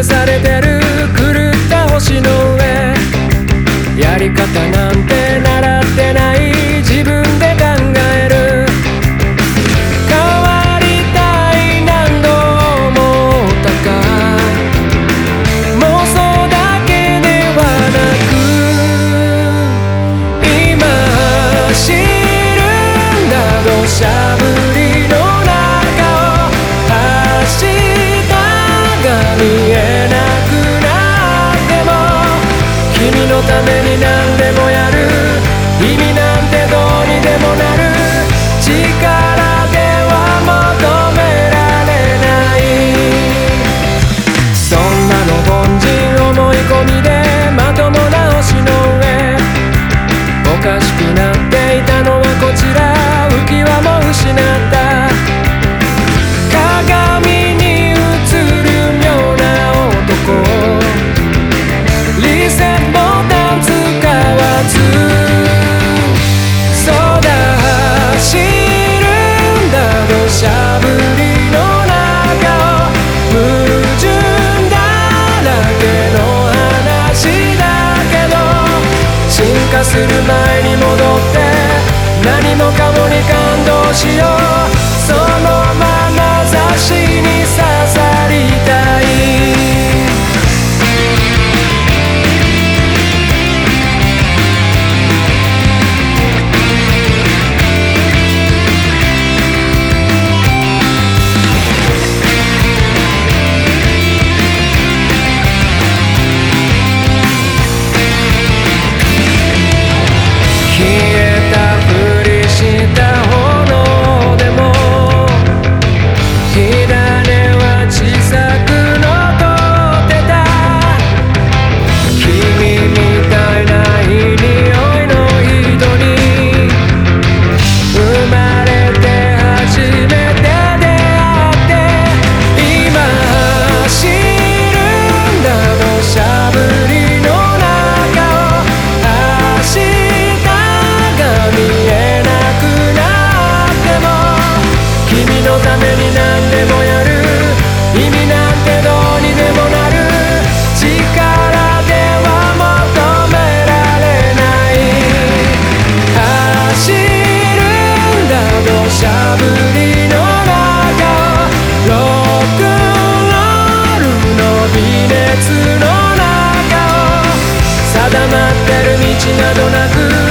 pesar のために何でもやる化する前に戻って何もかもに感動しよう。しゃぶりの中ロックンロールの微熱の中定まってる道などなく